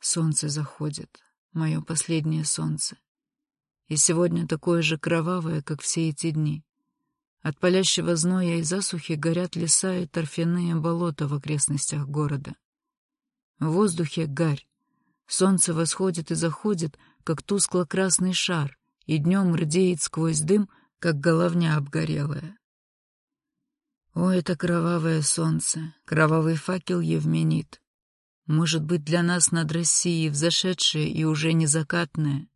Солнце заходит, мое последнее солнце. И сегодня такое же кровавое, как все эти дни. От палящего зноя и засухи горят леса и торфяные болота в окрестностях города. В воздухе гарь. Солнце восходит и заходит, как тускло-красный шар, и днем рдеет сквозь дым, как головня обгорелая. О, это кровавое солнце, кровавый факел Евменит. Может быть, для нас над Россией взошедшее и уже не закатное,